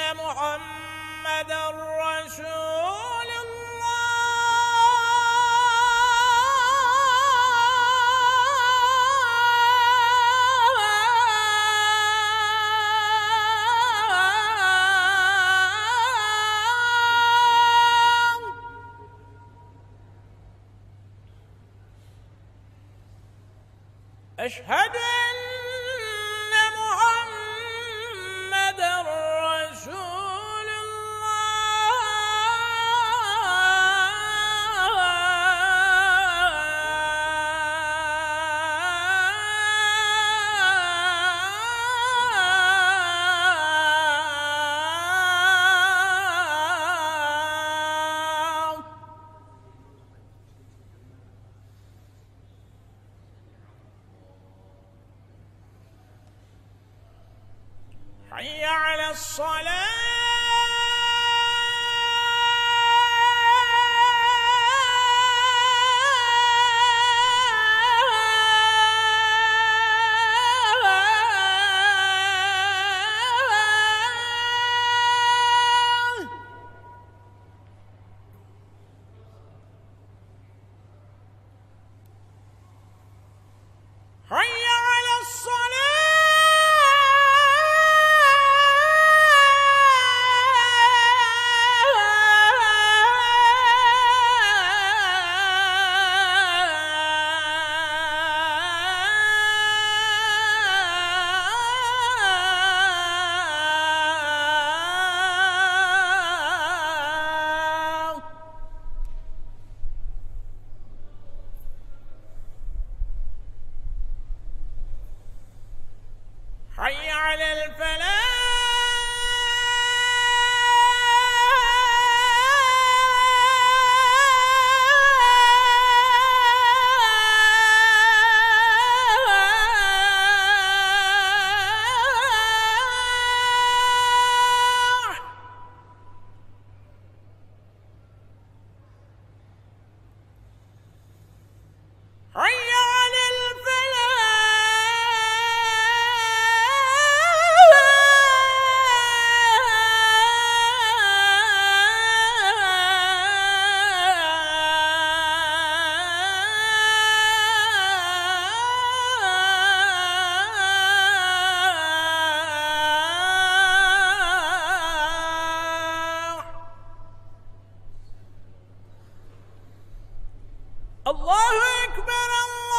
محمد رسول الله. أشهد أن حي على الصلاة. الله أكبر الله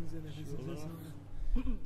Jésus, Jésus, Jésus.